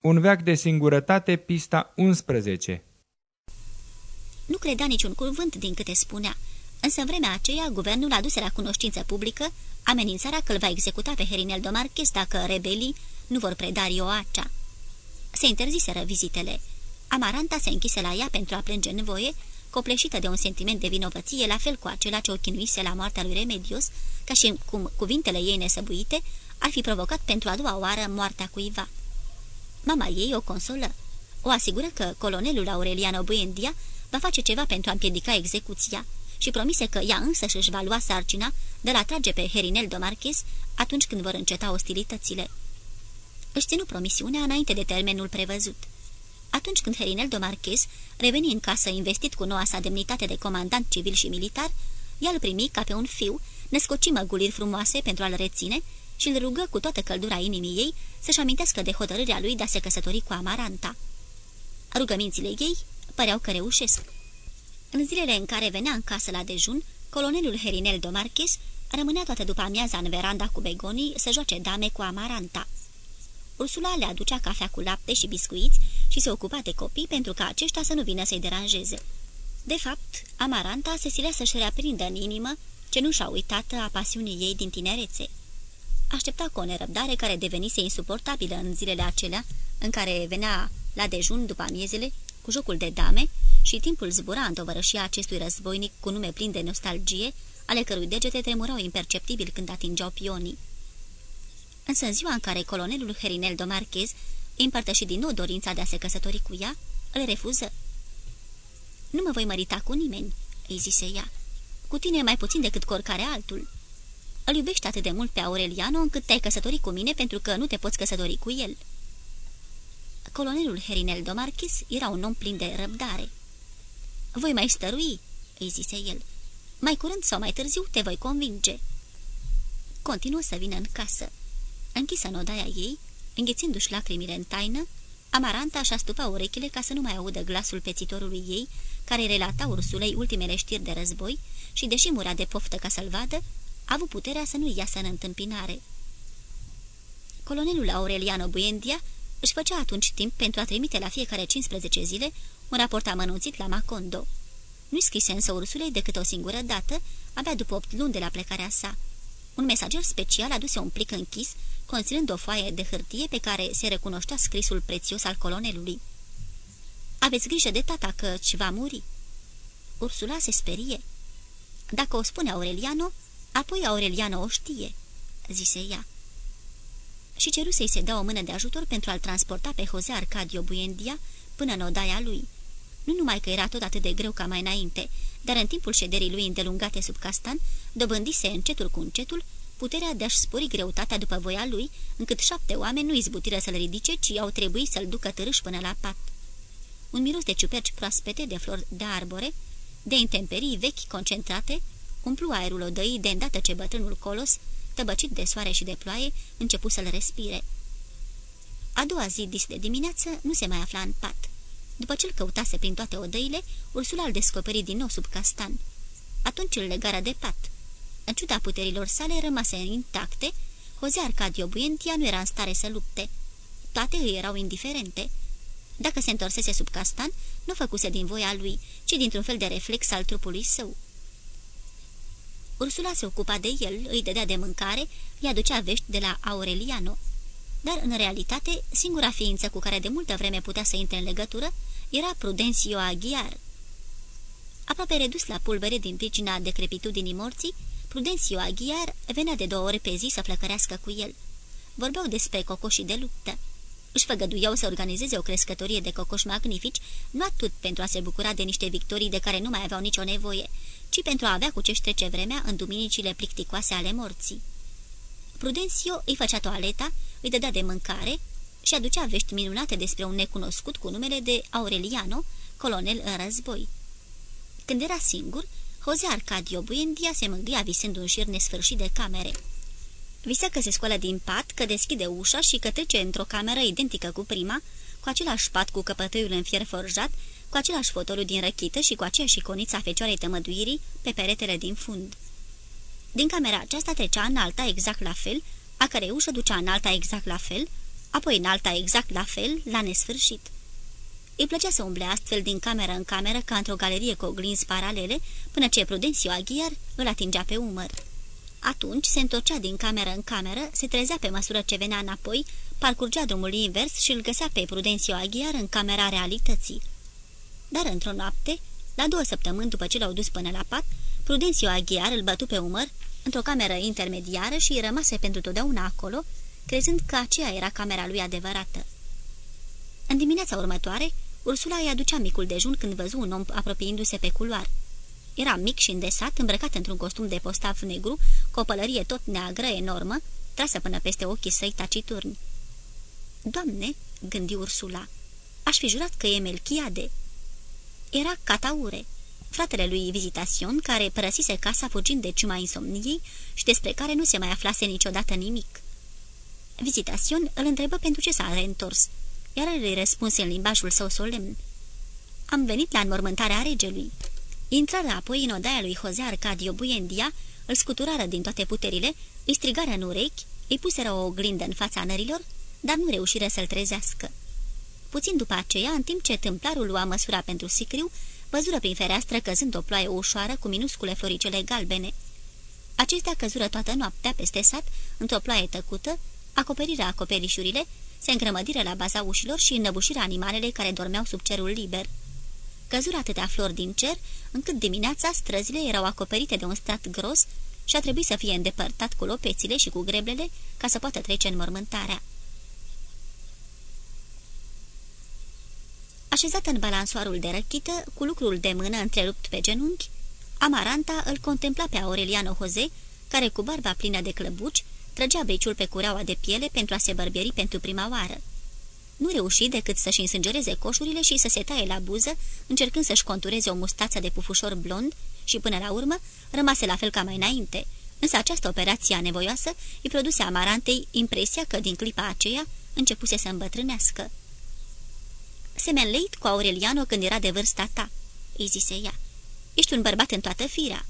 Un veac de singurătate, pista 11 Nu credea niciun cuvânt din câte spunea, însă în vremea aceea guvernul aduse la cunoștință publică amenințarea că îl va executa pe Herinel Domarches dacă rebelii nu vor preda Rioacea. Se interziseră vizitele. Amaranta se închise la ea pentru a plânge în voie, copleșită de un sentiment de vinovăție, la fel cu acela ce o chinuise la moartea lui Remedios, ca și cum cuvintele ei nesăbuite ar fi provocat pentru a doua oară moartea cuiva. Mama ei o consolă. O asigură că colonelul Aureliano Buendia va face ceva pentru a împiedica execuția și promise că ea însă își va lua sarcina de la trage pe Herinel de Marquez atunci când vor înceta ostilitățile. Își ținu promisiunea înainte de termenul prevăzut. Atunci când Herinel de Marquez reveni în casă investit cu noua sa demnitate de comandant civil și militar, ea îl primi ca pe un fiu, nescoci măguliri frumoase pentru a-l reține și îl rugă cu toată căldura inimii ei să-și amintească de hotărârea lui de a se căsători cu Amaranta. Rugămințile ei păreau că reușesc. În zilele în care venea în casă la dejun, colonelul Herinel de Marquez rămânea toată după amiaza în veranda cu begonii să joace dame cu Amaranta. Ursula le aducea cafea cu lapte și biscuiți și se ocupa de copii pentru ca aceștia să nu vină să-i deranjeze. De fapt, Amaranta se silea să-și reaprindă în inimă ce nu și-a uitat a pasiunii ei din tinerețe. Aștepta cu o nerăbdare care devenise insuportabilă în zilele acelea, în care venea la dejun după amiezele, cu jocul de dame, și timpul zbura în tovărășia acestui războinic cu nume plin de nostalgie, ale cărui degete tremurau imperceptibil când atingeau pionii. Însă în ziua în care colonelul Herinel de Marchez împărtăși din nou dorința de a se căsători cu ea, îl refuză. Nu mă voi mărita cu nimeni," îi zise ea. Cu tine mai puțin decât cu oricare altul. Îl iubești atât de mult pe Aureliano încât te-ai căsătorit cu mine pentru că nu te poți căsători cu el." Colonelul Herinel de Marchis era un om plin de răbdare. Voi mai stărui," îi zise el. Mai curând sau mai târziu te voi convinge." Continuă să vină în casă. Închisă în odaia ei, înghețindu-și lacrimile în taină, Amaranta și-a stupa urechile ca să nu mai audă glasul pețitorului ei, care relata ursulei ultimele știri de război și, deși mura de poftă ca să-l vadă, a avut puterea să nu iasă în întâmpinare. Colonelul Aureliano Buendia își făcea atunci timp pentru a trimite la fiecare 15 zile un raport amănunțit la Macondo. Nu-i scrise însă ursulei decât o singură dată, abia după opt luni de la plecarea sa. Un mesager special aduse un plic închis, conținând o foaie de hârtie pe care se recunoștea scrisul prețios al colonelului. Aveți grijă de tata căci va muri." Ursula se sperie. Dacă o spune Aureliano, apoi Aureliano o știe," zise ea. Și ceru să-i se dea o mână de ajutor pentru a-l transporta pe Jose Arcadio Buendia până în odaia lui. Nu numai că era tot atât de greu ca mai înainte, dar în timpul șederii lui îndelungate sub castan, dobândise încetul cu încetul puterea de a-și spori greutatea după voia lui, încât șapte oameni nu izbutiră să-l ridice, ci au trebuit să-l ducă târâș până la pat. Un miros de ciuperci proaspete, de flori de arbore, de intemperii vechi concentrate, umplu aerul odăii de îndată ce bătrânul colos, tăbăcit de soare și de ploaie, începu să-l respire. A doua zi, dis de dimineață, nu se mai afla în pat. După ce îl căutase prin toate odăile, Ursula îl descoperi din nou sub castan. Atunci îl legară de pat. În ciuda puterilor sale rămase intacte, Jose Arcadio Buentia nu era în stare să lupte. Toate îi erau indiferente. Dacă se întorsese sub castan, nu făcuse din voia lui, ci dintr-un fel de reflex al trupului său. Ursula se ocupa de el, îi dădea de mâncare, îi aducea vești de la Aureliano. Dar, în realitate, singura ființă cu care de multă vreme putea să intre în legătură era Prudencio Aghiar. Aproape redus la pulbere din pricina decrepitudinii morții, Prudencio Aghiar venea de două ori pe zi să flăcărească cu el. Vorbeau despre cocoșii de luptă. Își făgăduiau să organizeze o crescătorie de cocoși magnifici, nu atât pentru a se bucura de niște victorii de care nu mai aveau nicio nevoie, ci pentru a avea cu ce ștrece vremea în duminicile plicticoase ale morții. Prudencio îi făcea toaleta, îi dădea de mâncare și aducea vești minunate despre un necunoscut cu numele de Aureliano, colonel în război. Când era singur, Jose Arcadio Buendia se mângâia visând un șir nesfârșit de camere. Visa că se scoală din pat, că deschide ușa și că trece într-o cameră identică cu prima, cu același pat cu căpătăiul în fier forjat, cu același fotoliu din răchită și cu aceeași iconiță a fecioarei tămăduirii pe peretele din fund. Din camera aceasta trecea în alta exact la fel, a cărei ușă ducea în alta exact la fel, apoi în alta exact la fel, la nesfârșit. Îi plăcea să umble astfel din cameră în cameră ca într-o galerie cu oglinzi paralele, până ce Prudențiu Aghiar îl atingea pe umăr. Atunci se întorcea din cameră în cameră, se trezea pe măsură ce venea înapoi, parcurgea drumul invers și îl găsea pe Prudențiu Aghiar în camera realității. Dar într-o noapte, la două săptămâni după ce l-au dus până la pat, Prudențiu Aghiar îl bătu pe umăr într-o cameră intermediară și îi rămase pentru totdeauna acolo, crezând că aceea era camera lui adevărată. În dimineața următoare, Ursula îi aducea micul dejun când văzu un om apropiindu-se pe culoar. Era mic și îndesat, îmbrăcat într-un costum de postav negru, cu o pălărie tot neagră, enormă, trasă până peste ochii săi taciturni. Doamne, gândi Ursula, aș fi jurat că e Melchiade. Era Cataure, fratele lui Vizitațion, care părăsise casa fugind de ciuma insomniei și despre care nu se mai aflase niciodată nimic. Vizitațion îl întrebă pentru ce s-a reîntors, iar el îi răspunse în limbajul său solemn. Am venit la înmormântarea regelui. Intrară apoi în odaia lui Jose Arcadio Buendia, îl scuturară din toate puterile, îi strigară în urechi, îi puseră o oglindă în fața nărilor, dar nu reușiră să-l trezească. Puțin după aceea, în timp ce tâmplarul lua măsura pentru sicriu, văzură prin fereastră căzând o ploaie ușoară cu minuscule floricele galbene. Acestea căzură toată noaptea peste sat, într-o ploaie tăcută, acoperirea acoperișurile, se îngrămădiră la baza ușilor și înnăbușirea animalele care dormeau sub cerul liber. Căzură atâtea flori din cer, încât dimineața străzile erau acoperite de un strat gros și a trebuit să fie îndepărtat cu lopețile și cu greblele ca să poată trece în mormântarea. Așezată în balansoarul de răchită, cu lucrul de mână întrerupt pe genunchi, Amaranta îl contempla pe Aureliano Jose, care cu barba plină de clăbuci, trăgea briciul pe cureaua de piele pentru a se bărbieri pentru prima oară. Nu reuși decât să-și însângereze coșurile și să se taie la buză, încercând să-și contureze o mustață de pufușor blond și, până la urmă, rămase la fel ca mai înainte, însă această operație anevoioasă îi produse Amarantei impresia că, din clipa aceea, începuse să îmbătrânească. Semenleit cu Aureliano când era de vârsta ta," îi zise ea. Ești un bărbat în toată firea."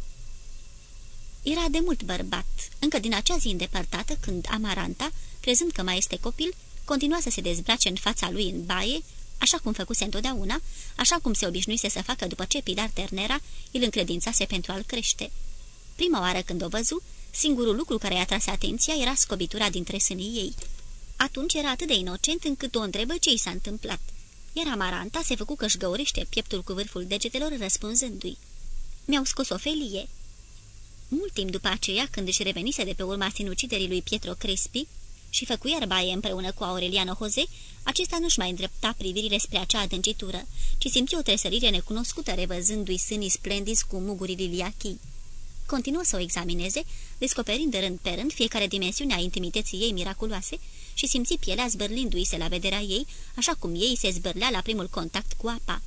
Era de mult bărbat, încă din acea zi îndepărtată, când Amaranta, crezând că mai este copil, continua să se dezbrace în fața lui în baie, așa cum făcuse întotdeauna, așa cum se obișnuise să facă după ce Pilar Ternera îl încredințase pentru a-l crește. Prima oară când o văzu, singurul lucru care i-a tras atenția era scobitura dintre sânii ei. Atunci era atât de inocent încât o întrebă ce i s-a întâmplat – iar Amaranta se făcu că-și găurește pieptul cu vârful degetelor răspunzându-i. Mi-au scos o felie. Mult timp după aceea, când își revenise de pe urma sinuciderii lui Pietro Crespi și făcu baie împreună cu Aureliano Jose, acesta nu-și mai îndrepta privirile spre acea adâncitură, ci simți o tresărire necunoscută revăzându-i sânii splendizi cu muguri liliachii. Continuă să o examineze, descoperind de rând pe rând fiecare dimensiune a intimității ei miraculoase și simți pielea zbârlindu-i se la vederea ei, așa cum ei se zbârlea la primul contact cu apa.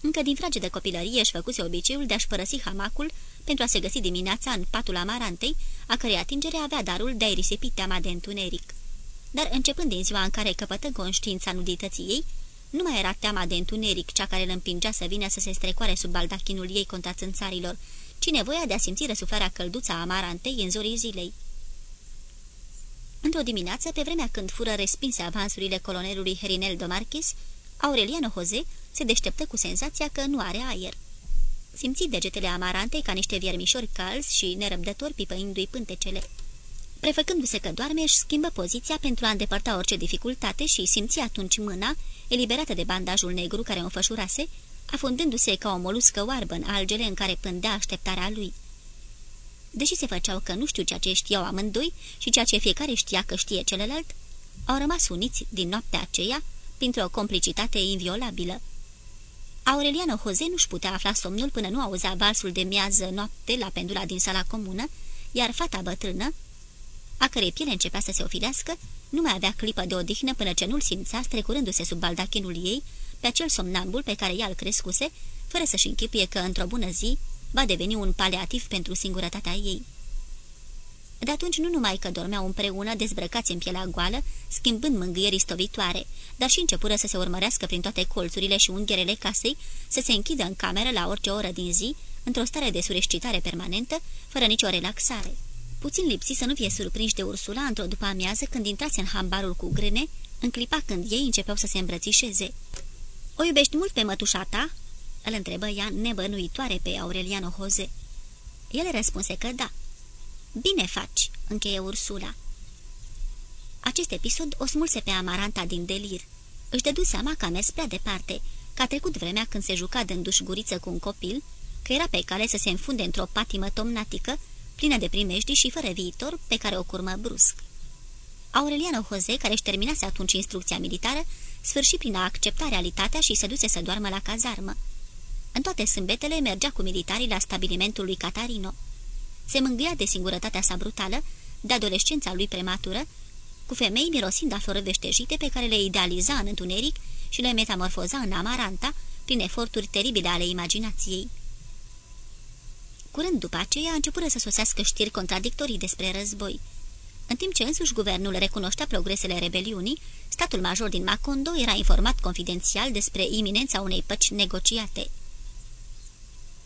Încă din frage de copilărie își făcuse obiceiul de a-și părăsi hamacul pentru a se găsi dimineața în patul amarantei, a cărei atingere avea darul de a-i risipi teama de întuneric. Dar începând din ziua în care căpătă conștiința nudității ei, nu mai era teama de întuneric cea care îl împingea să vină să se strecoare sub baldachinul ei contra țânțarilor, ci nevoia de a simți răsuflarea călduța amarantei în zorii zilei. Într-o dimineață, pe vremea când fură respinse avansurile colonelului Herinel de Marchis, Aureliano Jose se deșteptă cu senzația că nu are aer. Simți degetele amarantei ca niște viermișori calzi și nerăbdători pipăindu-i pântecele. Prefăcându-se că doarme, își schimbă poziția pentru a îndepărta orice dificultate și simți atunci mâna, eliberată de bandajul negru care o înfășurase, afundându-se ca o moluscă oarbă în algele în care pândea așteptarea lui deși se făceau că nu știu ceea ce știau amândoi și ceea ce fiecare știa că știe celălalt, au rămas uniți din noaptea aceea printr-o complicitate inviolabilă. Aureliano Jose nu-și putea afla somnul până nu auzea valsul de miază noapte la pendula din sala comună, iar fata bătrână, a cărei piele începea să se ofilească, nu mai avea clipă de odihnă până ce nu-l simțea strecurându-se sub baldachinul ei pe acel somnambul pe care ea îl crescuse, fără să-și închipuie că într-o bună zi va deveni un paliativ pentru singurătatea ei. De atunci nu numai că dormeau împreună, dezbrăcați în pielea goală, schimbând mângâieri stovitoare, dar și începură să se urmărească prin toate colțurile și ungherele casei, să se închidă în cameră la orice oră din zi, într-o stare de sureșcitare permanentă, fără nicio relaxare. puțin lipsi să nu fie surprinși de Ursula într-o după amiază când intrase în hambarul cu grâne, în clipa când ei începeau să se îmbrățișeze. O iubești mult pe mătușa ta?" îl întrebă ea nebănuitoare pe Aureliano Jose. El răspunse că da. Bine faci," încheie Ursula. Acest episod o smulse pe Amaranta din delir. Își dădu seama că a mers prea departe, că a trecut vremea când se juca dându-și guriță cu un copil, că era pe cale să se înfunde într-o patimă tomnatică, plină de primejdii și fără viitor, pe care o curmă brusc. Aureliano Jose, care își terminase atunci instrucția militară, sfârși prin a accepta realitatea și se duce să doarmă la cazarmă. În toate sâmbetele mergea cu militarii la stabilimentul lui Catarino. Se mângâia de singurătatea sa brutală, de adolescența lui prematură, cu femei mirosind a flori veștejite pe care le idealiza în întuneric și le metamorfoza în amaranta, prin eforturi teribile ale imaginației. Curând după aceea a început să sosească știri contradictorii despre război. În timp ce însuși guvernul recunoștea progresele rebeliunii, statul major din Macondo era informat confidențial despre iminența unei păci negociate.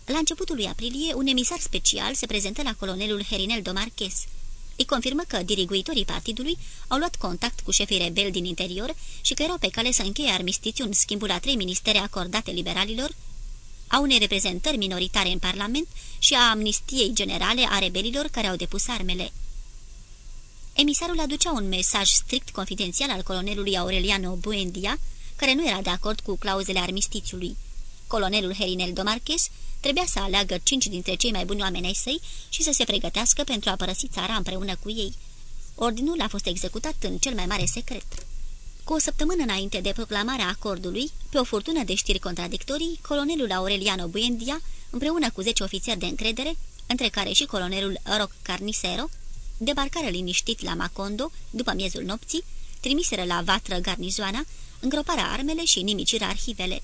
La începutul lui aprilie, un emisar special se prezentă la colonelul Herinel Domarches. Îi confirmă că diriguitorii partidului au luat contact cu șefii rebeli din interior și că erau pe cale să încheie armistițiu în schimbul a trei ministere acordate liberalilor, a unei reprezentări minoritare în Parlament și a amnistiei generale a rebelilor care au depus armele. Emisarul aducea un mesaj strict confidențial al colonelului Aureliano Buendia, care nu era de acord cu clauzele armistițiului. Colonelul Herinel Domarches trebuia să aleagă cinci dintre cei mai buni oameni ai săi și să se pregătească pentru a părăsi țara împreună cu ei. Ordinul a fost executat în cel mai mare secret. Cu o săptămână înainte de proclamarea acordului, pe o furtună de știri contradictorii, colonelul Aureliano Buendia, împreună cu zece ofițeri de încredere, între care și colonelul Roc Carnicero, debarcare liniștit la Macondo, după miezul nopții, trimiseră la vatră garnizoana, îngroparea armele și nimicirea arhivele.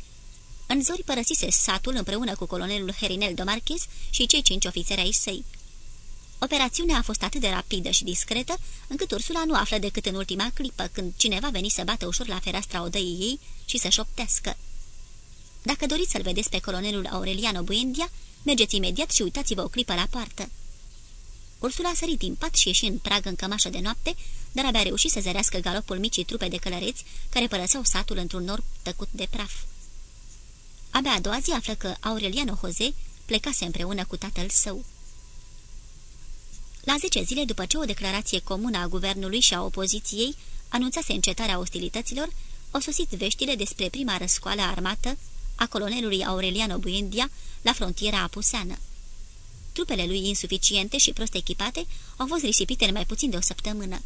În zori părăsise satul împreună cu colonelul Herinel Domarches și cei cinci ofițeri ai săi. Operațiunea a fost atât de rapidă și discretă, încât Ursula nu află decât în ultima clipă, când cineva veni să bată ușor la fereastra odăii ei și să șoptească. Dacă doriți să-l vedeți pe colonelul Aureliano Buendia, mergeți imediat și uitați-vă o clipă la poartă. Ursula a sărit din pat și ieși în prag în cămașă de noapte, dar abia reușit să zărească galopul micii trupe de călăreți care părăseau satul într-un nor tăcut de praf. Abia a doua zi află că Aureliano Jose plecase împreună cu tatăl său. La zece zile după ce o declarație comună a guvernului și a opoziției anunțase încetarea ostilităților, au sosit veștile despre prima răscoală armată a colonelului Aureliano Buendia la frontiera apuseană. Trupele lui insuficiente și prost echipate au fost risipite în mai puțin de o săptămână.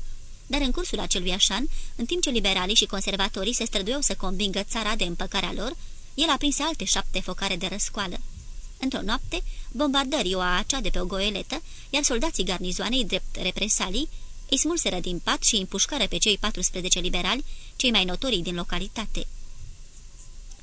Dar în cursul acelui așan, în timp ce liberalii și conservatorii se străduiau să convingă țara de împăcarea lor, el aprinse alte șapte focare de răscoală. Într-o noapte, bombardării o acea de pe o goeletă, iar soldații garnizoanei drept represalii îi smulseră din pat și împușcară pe cei 14 liberali, cei mai notorii din localitate.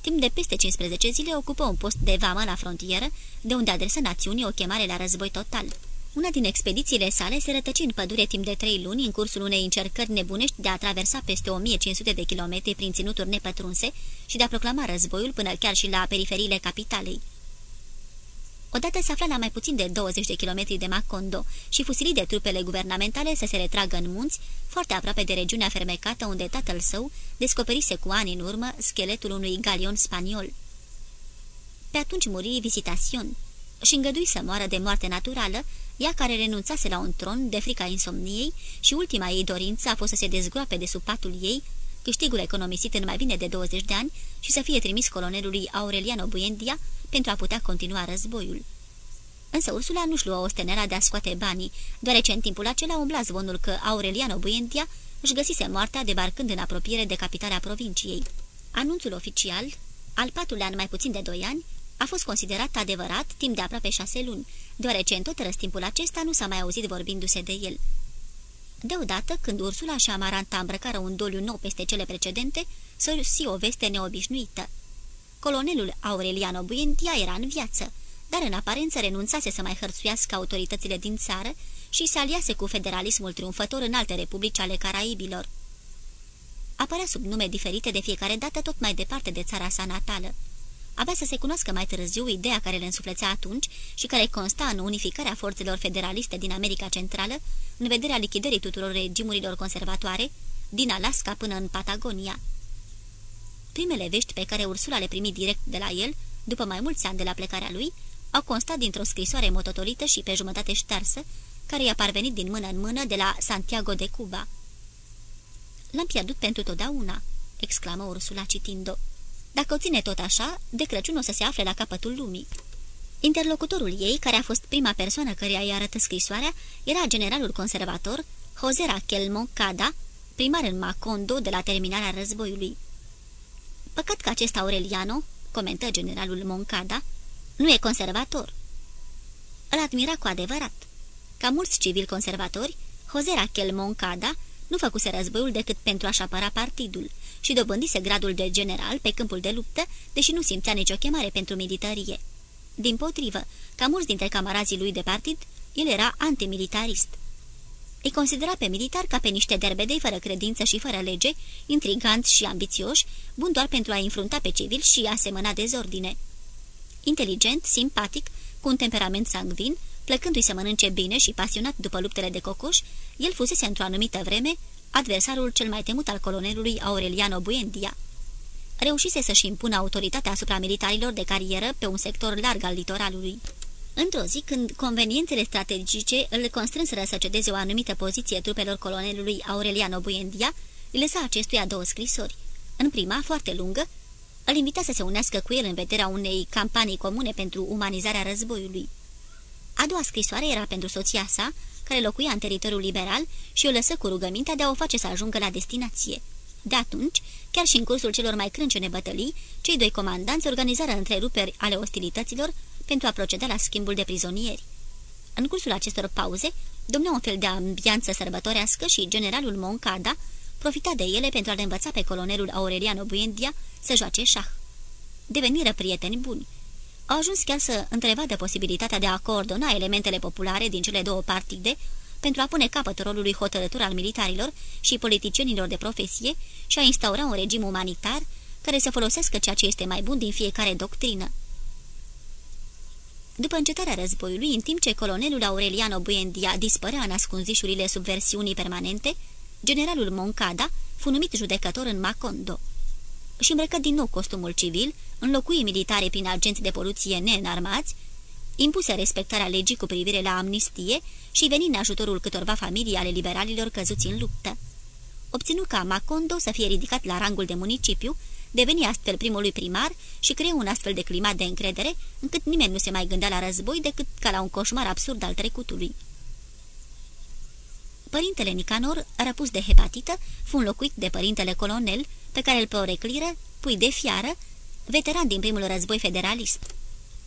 Timp de peste 15 zile ocupă un post de vamă la frontieră, de unde adresă națiunii o chemare la război total. Una din expedițiile sale se rătăci în pădure timp de trei luni în cursul unei încercări nebunești de a traversa peste 1500 de kilometri prin ținuturi nepătrunse și de a proclama războiul până chiar și la periferiile capitalei. Odată se afla la mai puțin de 20 de kilometri de Macondo și fusilii de trupele guvernamentale să se retragă în munți, foarte aproape de regiunea fermecată unde tatăl său descoperise cu ani în urmă scheletul unui galion spaniol. Pe atunci muri Visitațion și îngădui să moară de moarte naturală, ea care renunțase la un tron de frica insomniei și ultima ei dorință a fost să se dezgroape de sub patul ei, câștigul economisit în mai bine de 20 de ani și să fie trimis colonelului Aureliano Buendia pentru a putea continua războiul. Însă Ursula nu-și lua ostenera de a scoate banii, deoarece în timpul acela umbla zvonul că Aureliano Buendia își găsise moartea debarcând în apropiere de capitala provinciei. Anunțul oficial, al patrulea în mai puțin de doi ani, a fost considerat adevărat timp de aproape șase luni, deoarece în tot răstimpul acesta nu s-a mai auzit vorbindu-se de el. Deodată, când Ursula și Amaranta îmbrăcară un doliu nou peste cele precedente, sosi o veste neobișnuită. Colonelul Aureliano Buendia era în viață, dar în aparență renunțase să mai hărțuiască autoritățile din țară și se aliase cu federalismul triumfător în alte republici ale Caraibilor. Apărea sub nume diferite de fiecare dată tot mai departe de țara sa natală Avea să se cunoască mai târziu ideea care le însuflețea atunci și care consta în unificarea forțelor federaliste din America Centrală, în vederea lichidării tuturor regimurilor conservatoare, din Alaska până în Patagonia. Primele vești pe care Ursula le primi direct de la el, după mai mulți ani de la plecarea lui, au constat dintr-o scrisoare mototolită și pe jumătate ștearsă, care i-a parvenit din mână în mână de la Santiago de Cuba. L-am pierdut pentru totdeauna," exclamă Ursula citind-o. Dacă o ține tot așa, de Crăciun o să se afle la capătul lumii." Interlocutorul ei, care a fost prima persoană care i-a arătat scrisoarea, era generalul conservator Jose Raquel Moncada, primar în Macondo de la terminarea războiului. Păcat că acest Aureliano, comentă generalul Moncada, nu e conservator. Îl admira cu adevărat. Ca mulți civili conservatori, Jose Raquel Moncada nu făcuse războiul decât pentru a-și apăra partidul și dobândise gradul de general pe câmpul de luptă, deși nu simțea nicio chemare pentru militarie. Din potrivă, ca mulți dintre camarazii lui de partid, el era antimilitarist. Îi considera pe militar ca pe niște derbedei fără credință și fără lege, intriganți și ambițioși, bun doar pentru a înfrunta pe civil și a semăna dezordine. Inteligent, simpatic, cu un temperament sanguin, plecându-i să mănânce bine și pasionat după luptele de cocoș, el fusese într-o anumită vreme adversarul cel mai temut al colonelului Aureliano Buendia. Reușise să-și impună autoritatea asupra militarilor de carieră pe un sector larg al litoralului. Într-o zi, când conveniențele strategice îl constrânseră să cedeze o anumită poziție trupelor colonelului Aureliano Buendia, îi lăsa acestuia două scrisori. În prima, foarte lungă, îl invita să se unească cu el în vederea unei campanii comune pentru umanizarea războiului. A doua scrisoare era pentru soția sa, care locuia în teritoriul liberal și o lăsă cu rugămintea de a o face să ajungă la destinație. De atunci, chiar și în cursul celor mai crâncene bătălii, cei doi comandanți organizară întreruperi ale ostilităților pentru a proceda la schimbul de prizonieri. În cursul acestor pauze, domnea un fel de ambianță sărbătorească și generalul Moncada profita de ele pentru a-l învăța pe colonelul Aureliano Buendia să joace șah. Deveniră prieteni buni. Au ajuns chiar să întrevadă posibilitatea de a coordona elementele populare din cele două partide pentru a pune capăt rolului hotărător al militarilor și politicienilor de profesie și a instaura un regim umanitar care să folosească ceea ce este mai bun din fiecare doctrină. După încetarea războiului, în timp ce colonelul Aureliano Buendia dispărea în ascunzișurile subversiunii permanente, generalul Moncada fu numit judecător în Macondo. Și îmbrăcă din nou costumul civil, înlocui militare prin agenți de poluție neînarmați, impuse respectarea legii cu privire la amnistie și veni în ajutorul câtorva familii ale liberalilor căzuți în luptă. Obținu ca Macondo să fie ridicat la rangul de municipiu, deveni astfel primului primar și creă un astfel de climat de încredere, încât nimeni nu se mai gândea la război decât ca la un coșmar absurd al trecutului. Părintele Nicanor, răpus de hepatită, fu înlocuit de părintele colonel, pe care îl porecliră, pui de fiară, veteran din primul război federalist.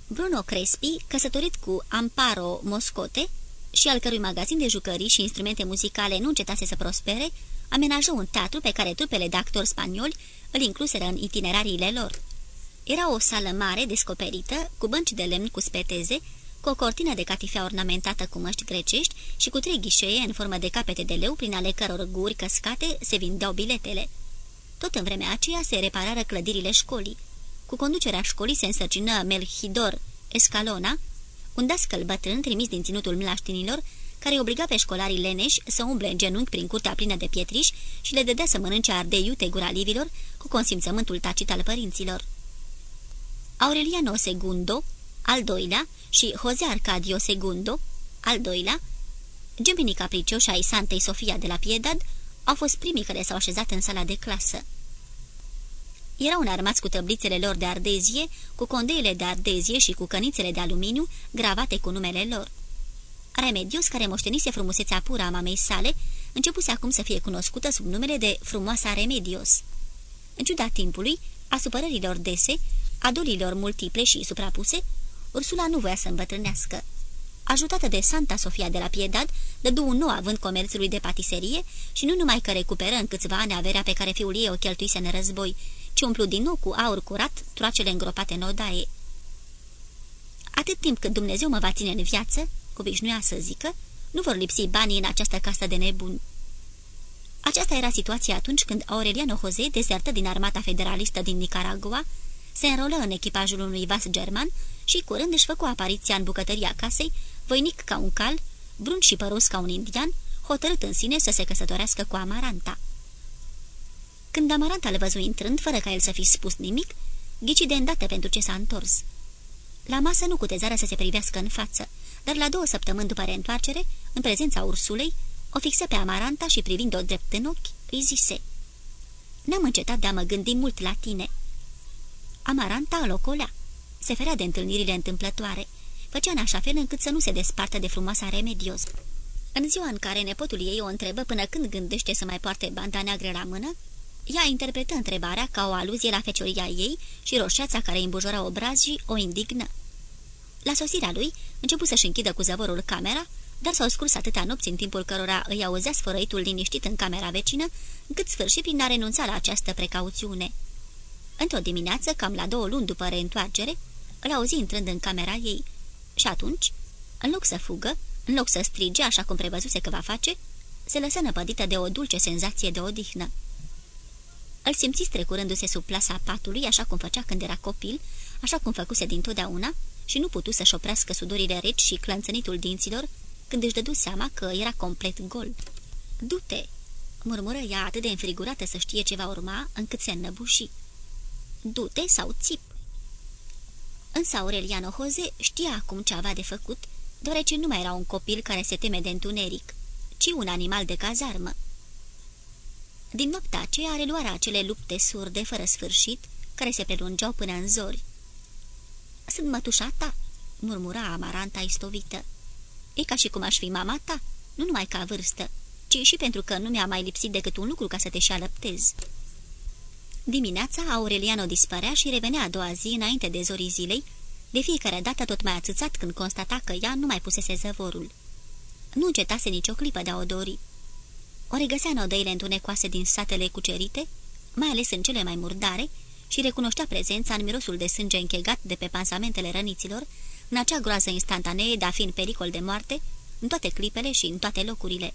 Bruno Crespi, căsătorit cu Amparo Moscote și al cărui magazin de jucării și instrumente muzicale nu încetase să prospere, amenajă un teatru pe care trupele de actori spanioli îl incluseră în itinerariile lor. Era o sală mare, descoperită, cu bănci de lemn cu speteze, cu o cortină de catifea ornamentată cu măști grecești și cu trei ghișee în formă de capete de leu, prin ale căror guri căscate se vindeau biletele. Tot în vremea aceea se reparară clădirile școlii. Cu conducerea școlii se însărcină Melchidor Escalona, un dascăl bătrân trimis din ținutul mlaștinilor, care obliga pe școlarii leneși să umble în genunchi prin curtea plină de pietriș și le dădea să mănânce ardei iute guralivilor cu consimțământul tacit al părinților. Aureliano Segundo, al doilea, și Jose Arcadio Segundo, al doilea, gemenii capricioși ai Santei Sofia de la Piedad, au fost primii care s-au așezat în sala de clasă. Erau înarmați cu tăblițele lor de ardezie, cu condeile de ardezie și cu cănițele de aluminiu gravate cu numele lor. Remedios, care moștenise frumusețea pură a mamei sale, începuse acum să fie cunoscută sub numele de frumoasa Remedios. În ciuda timpului, a supărărilor dese, a dolilor multiple și suprapuse, Ursula nu voia să îmbătrânească. Ajutată de Santa Sofia de la Piedad, dădu un nou avânt comerțului de patiserie și nu numai că recuperă în câțiva ani averea pe care fiul ei o cheltuise în război, ci umplu din nou cu aur curat troacele îngropate în odaie. Atât timp cât Dumnezeu mă va ține în viață, obișnuia să zică, nu vor lipsi banii în această casă de nebuni. Aceasta era situația atunci când Aureliano Jose dezertă din armata federalistă din Nicaragua, se înrolă în echipajul unui vas german și curând își făcu apariția în bucătăria casei, voinic ca un cal, brun și păros ca un indian, hotărât în sine să se căsătorească cu Amaranta. Când Amaranta îl văzu intrând, fără ca el să fi spus nimic, ghici de îndată pentru ce s-a întors. La masă nu cutezară să se privească în față, dar la două săptămâni după reîntoarcere, în prezența ursulei, o fixă pe Amaranta și privind-o drept în ochi, îi zise N-am încetat de a mă gândi mult la tine." Amaranta îl ocolea. Se ferea de întâlnirile întâmplătoare. Făcea în așa fel încât să nu se despartă de frumoasa remedios. În ziua în care nepotul ei o întrebă până când gândește să mai poarte banda neagră la mână, ea interpretă întrebarea ca o aluzie la fecioria ei și roșeața care îi îmbujora obrazii o indignă. La sosirea lui, început să-și închidă cu zăvorul camera, dar s-au scurs atâtea nopți în timpul cărora îi auzea sfărăitul liniștit în camera vecină, încât sfârși prin a renunța la această precauțiune. Într-o dimineață, cam la două luni după reîntoarcere, îl auzi intrând în camera ei. Și atunci, în loc să fugă, în loc să strige așa cum prevăzuse că va face, se lăsă năpădită de o dulce senzație de odihnă. Îl simți strecurându-se sub plasa patului, așa cum făcea când era copil, așa cum făcuse dintotdeauna, și nu putu să-și oprească sudorile reci și clănțănitul dinților, când își dădu seama că era complet gol. Du-te!" murmură ea atât de înfrigurată să știe ce va urma, încât se înnăbuși. Du-te sau țip! Însă Aureliano Jose știa acum ce avea de făcut, deoarece nu mai era un copil care se teme de întuneric, ci un animal de cazarmă. Din noaptea aceea reluarea acele lupte surde fără sfârșit, care se prelungeau până în zori. Sunt mătușa ta?" murmura Amaranta istovită. E ca și cum aș fi mama ta, nu numai ca vârstă, ci și pentru că nu mi-a mai lipsit decât un lucru ca să te și alăptez." Dimineața, Aureliano dispărea și revenea a doua zi înainte de zorii zilei, de fiecare dată tot mai atâțat când constata că ea nu mai pusese zăvorul. Nu încetase nicio clipă de a o dori. O regăsea în odăile întunecoase din satele cucerite, mai ales în cele mai murdare, și recunoștea prezența în mirosul de sânge închegat de pe pansamentele răniților, în acea groază instantanee de a fi în pericol de moarte, în toate clipele și în toate locurile.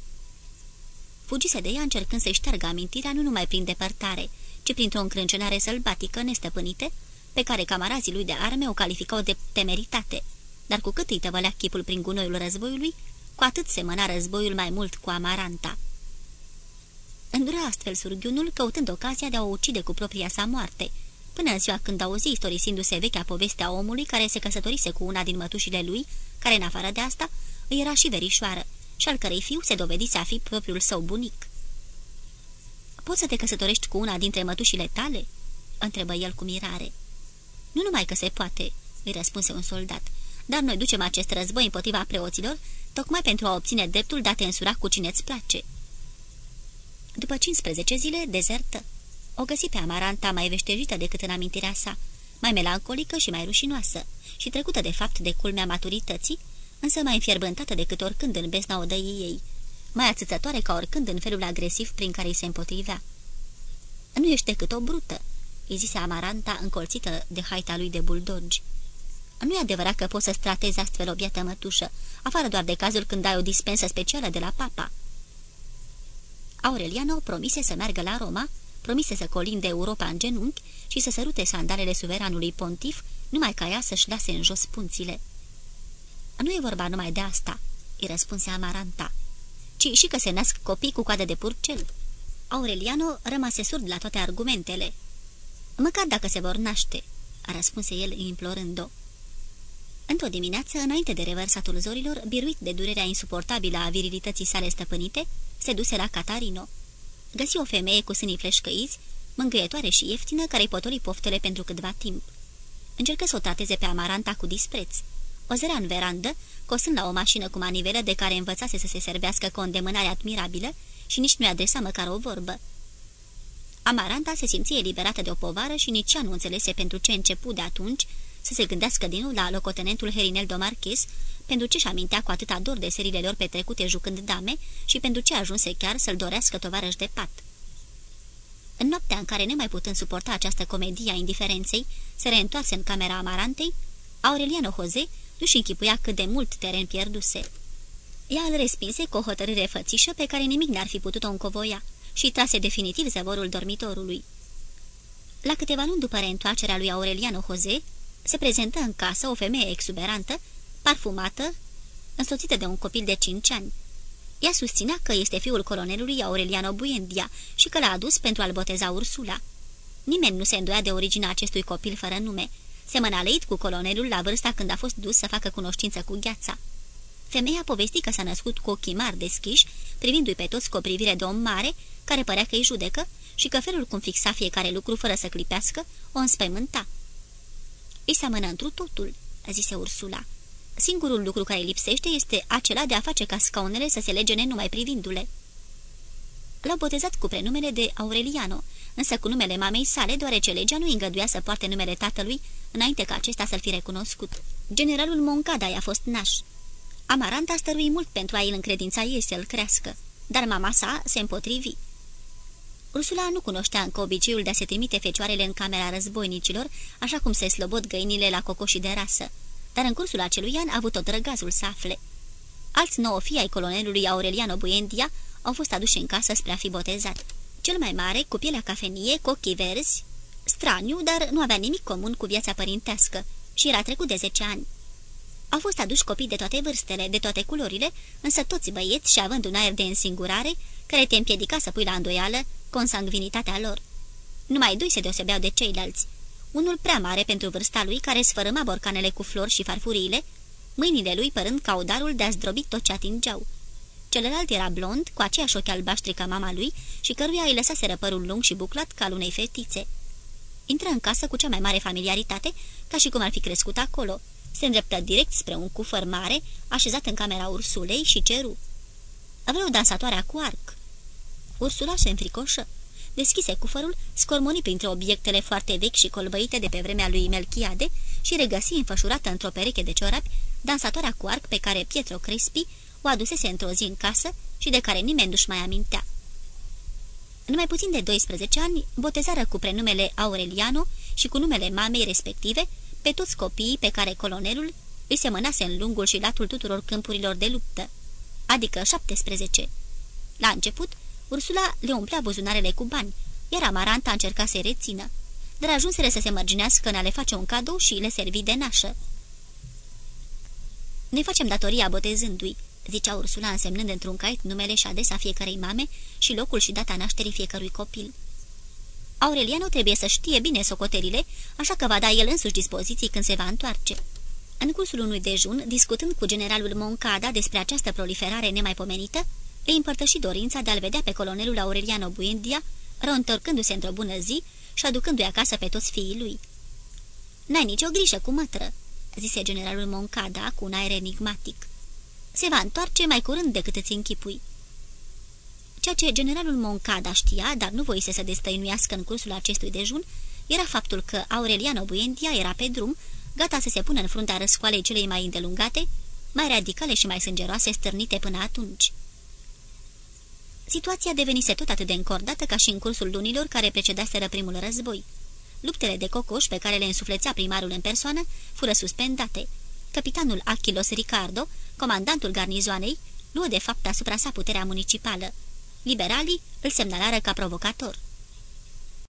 Fugise de ea încercând să-i șteargă amintirea nu numai prin depărtare, ci printr-o încrâncenare sălbatică nestăpânite, pe care camarazii lui de arme o calificau de temeritate, dar cu cât îi tăvălea chipul prin gunoiul războiului, cu atât semăna războiul mai mult cu Amaranta. Îndura astfel surghiunul, căutând ocazia de a o ucide cu propria sa moarte, până în ziua când auzi istorisindu-se vechea poveste a omului care se căsătorise cu una din mătușile lui, care, în afară de asta, îi era și verișoară, și al cărei fiu se dovedise a fi propriul său bunic. Poți să te căsătorești cu una dintre mătușile tale?" întrebă el cu mirare. Nu numai că se poate," îi răspunse un soldat, dar noi ducem acest război împotriva preoților, tocmai pentru a obține dreptul de a te însura cu cine-ți place." După 15 zile, dezertă. O găsi pe Amaranta mai veștejită decât în amintirea sa, mai melancolică și mai rușinoasă, și trecută de fapt de culmea maturității, însă mai înfierbântată decât oricând în besna odăii ei, mai ațățătoare ca oricând în felul agresiv prin care îi se împotrivea. Nu ești decât o brută," îi zise Amaranta încolțită de haita lui de buldogi. Nu e adevărat că poți să-ți tratezi astfel o biată mătușă, afară doar de cazul când ai o dispensă specială de la papa." Aureliano promise să meargă la Roma, promise să colinde Europa în genunchi și să sărute sandalele suveranului pontif, numai ca ea să-și lase în jos punțile. Nu e vorba numai de asta," îi răspunse Amaranta, ci și că se nasc copii cu coadă de purcel." Aureliano rămase surd la toate argumentele. Măcar dacă se vor naște," a răspunse el implorând-o. Într-o dimineață, înainte de revărsatul zorilor, biruit de durerea insuportabilă a virilității sale stăpânite, se duse la Catarino. Găsi o femeie cu sânii fleșcăiți, mângâietoare și ieftină, care-i potoli poftele pentru câtva timp. Încercă să o trateze pe Amaranta cu dispreț. O zărea în verandă, cosând la o mașină cu manivelă de care învățase să se servească cu o îndemânare admirabilă și nici nu-i adresa măcar o vorbă. Amaranta se simția eliberată de o povară și nici ea nu înțelese pentru ce început de atunci să se gândească din nou la locotenentul Herinel Domarches, pentru ce-și amintea cu atâta dor de serile lor petrecute jucând dame și pentru ce ajunse chiar să-l dorească tovarăș de pat. În noaptea în care, nemai putând suporta această comedie a indiferenței, se reîntoarse în camera Amarantei, Aureliano Jose nu-și închipuia cât de mult teren pierduse. Ea îl respinse cu o hotărâre fățișă pe care nimic n-ar fi putut-o încovoia și trase definitiv zăvorul dormitorului. La câteva luni după reîntoarcerea lui Aureliano Jose, se prezentă în casă o femeie exuberantă, parfumată, însoțită de un copil de cinci ani. Ea susținea că este fiul colonelului Aureliano Buendia și că l-a adus pentru a-l boteza Ursula. Nimeni nu se îndoia de originea acestui copil fără nume. Semăna leit cu colonelul la vârsta când a fost dus să facă cunoștință cu gheața. Femeia povesti că s-a născut cu ochii mari deschiși, privindu-i pe toți cu o privire de om mare, care părea că îi judecă, și că felul cum fixa fiecare lucru fără să clipească, o înspăimânta. Îi seamănă întru totul," zise Ursula. Singurul lucru care lipsește este acela de a face ca scaunele să se legene numai privindu-le." L-au botezat cu prenumele de Aureliano, însă cu numele mamei sale, deoarece legea nu îngăduia să poarte numele tatălui, înainte ca acesta să-l fi recunoscut. Generalul Moncada i-a fost naș. Amaranta stărui mult pentru a-i încredința ei să-l crească, dar mama sa se împotrivi. Ursula nu cunoștea încă obiceiul de a se trimite fecioarele în camera războinicilor, așa cum se slobot găinile la cocoșii de rasă, dar în cursul acelui an a avut tot răgazul să afle. Alți nouă fii ai colonelului Aureliano Buendia au fost aduși în casă spre a fi botezat. Cel mai mare, cu pielea cafenie, cu ochii verzi, straniu, dar nu avea nimic comun cu viața părintească și era trecut de zece ani. Au fost aduși copii de toate vârstele, de toate culorile, însă toți băieți și având un aer de însingurare, care te împiedica să pui la îndoială consanguinitatea lor. Numai doi se deosebeau de ceilalți. Unul prea mare pentru vârsta lui, care sfărâma borcanele cu flori și farfuriile, mâinile lui părând caudarul de a zdrobi tot ce atingeau. Celălalt era blond, cu aceeași ochi albaștri ca mama lui și căruia îi lăsase părul lung și buclat ca al unei fetițe. Intră în casă cu cea mai mare familiaritate, ca și cum ar fi crescut acolo. Se îndreptă direct spre un cufăr mare, așezat în camera ursulei și ceru. Avea o dansatoare cu arc. Ursula se înfricoșă. Deschise cufărul, scormoni printre obiectele foarte vechi și colbăite de pe vremea lui Melchiade și regăsi înfășurată într-o pereche de ciorapi dansatoarea cu arc pe care Pietro Crespi o adusese într-o zi în casă și de care nimeni nu-și mai amintea. În mai puțin de 12 ani, botezară cu prenumele Aureliano și cu numele mamei respective pe toți copiii pe care colonelul îi semănase în lungul și latul tuturor câmpurilor de luptă, adică 17. La început, Ursula le umplea buzunarele cu bani, iar Amaranta încerca să-i rețină, dar ajunseră să se mărginească în a le face un cadou și le servi de nașă. Ne facem datoria botezându-i, zicea Ursula însemnând într-un cait numele și adesa fiecarei mame și locul și data nașterii fiecărui copil. Aureliano trebuie să știe bine socoterile, așa că va da el însuși dispoziții când se va întoarce. În cursul unui dejun, discutând cu generalul Moncada despre această proliferare nemaipomenită, îi împărtăși dorința de a-l vedea pe colonelul Aureliano Buendia, reîntorcându-se într-o bună zi și aducându-i acasă pe toți fiii lui. N-ai nicio grijă cu mătră," zise generalul Moncada cu un aer enigmatic. Se va întoarce mai curând decât îți închipui." Ceea ce generalul Moncada știa, dar nu voise să destăinuiască în cursul acestui dejun, era faptul că Aureliano Buendia era pe drum, gata să se pună în fruntea răscoalei celei mai îndelungate, mai radicale și mai sângeroase stârnite până atunci. Situația devenise tot atât de încordată ca și în cursul lunilor care precedaseră primul război. Luptele de cocoș pe care le însuflețea primarul în persoană fură suspendate. Capitanul Achilos Ricardo, comandantul garnizoanei, luă de fapt asupra sa puterea municipală. Liberalii îl semnalară ca provocator.